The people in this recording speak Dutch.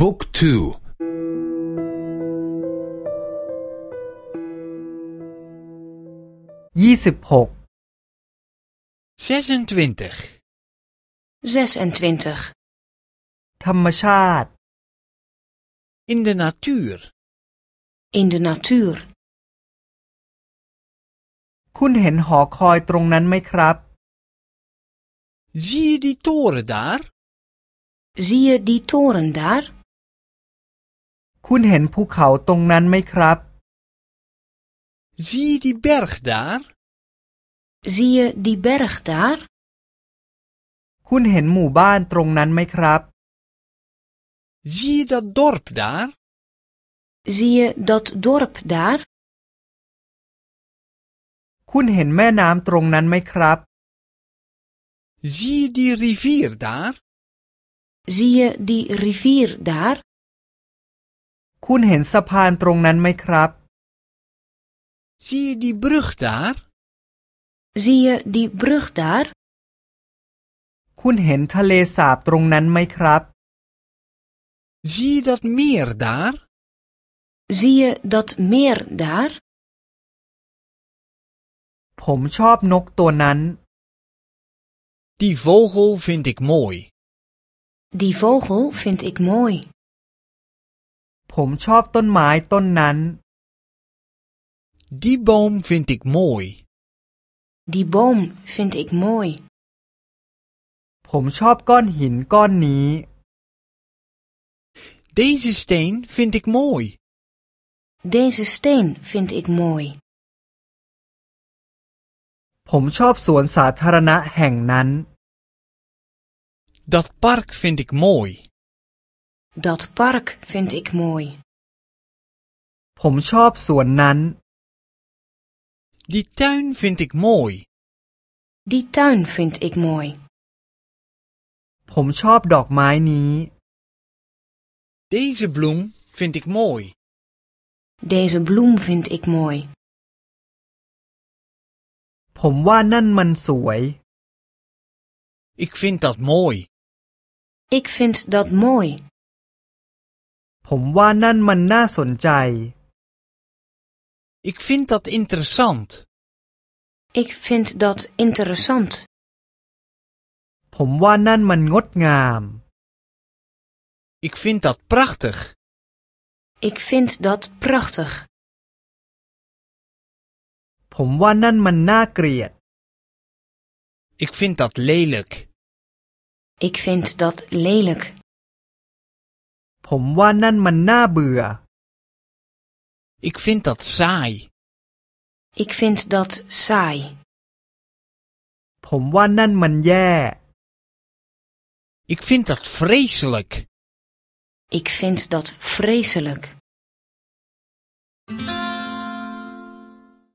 บุ๊กทู ยี่สิบหก zesentwintig, 26. ธรรมชาติ in de natuur, In de natuur. คุณเห็นหอคอยตรงนั้นไหมครับ zie je die toren daar? Zie je die toren daar? คุณเห็นภูเขาตรงนั้นไหมครับ Zie je die berg daar? Zie je die berg daar? คุณเห็นหมู่บ้านตรงนั้นไหมครับ Zie je dat dorp daar? Zie je dat dorp daar? คุณเห็นแม่น้ำตรงนั้นไหมครับ Zie je die rivier daar? Zie je die rivier daar? คุณเห็นสะพานตรงนั้นไหมครับ Zie je die brug daar? Zie je die brug daar? คุณเห็นทะเลสาบตรงนั้นไหมครับ Zie je dat meer daar? Zie je dat meer daar? ผมชอบนกตัวนั้น Die vogel vind ik mooi. Die vogel vind ik mooi. ผมชอบต้นไม้ต้นนั้น Die boom vind ik mooi. Die boom vind ik mooi. ผมชอบก้อนหินก้อนนี้ Deze steen vind ik mooi. Deze steen vind ik mooi. ผมชอบสวนสาธารณะแห่งนั้น Dat park vind ik mooi. Dat park vind ik mooi. ผมชอบสวนนั้น Die tuin vind ik mooi. Die tuin vind ik mooi. ผมชอบดอกไม้นี้ Deze bloem vind ik mooi. Deze bloem vind ik mooi. ผมว่านั่นมันสวย Ik vind dat mooi. Ik vind dat mooi. ผมว่านั่นมันน่าสนใจ Ik vind dat interessant. Ik vind dat interessant. ผมว่านั่นมันงดงาม Ik vind dat prachtig. Ik vind dat prachtig. ผมว่านั่นมันน่าเกลียด Ik vind dat lelijk. Ik vind dat lelijk. ผมว่านั่นมันน่าเบื่อ Ik vind dat saai. Ik vind dat saai. ผมว่านั่นมันแย่ Ik vind dat vreselijk. Ik vind dat vreselijk.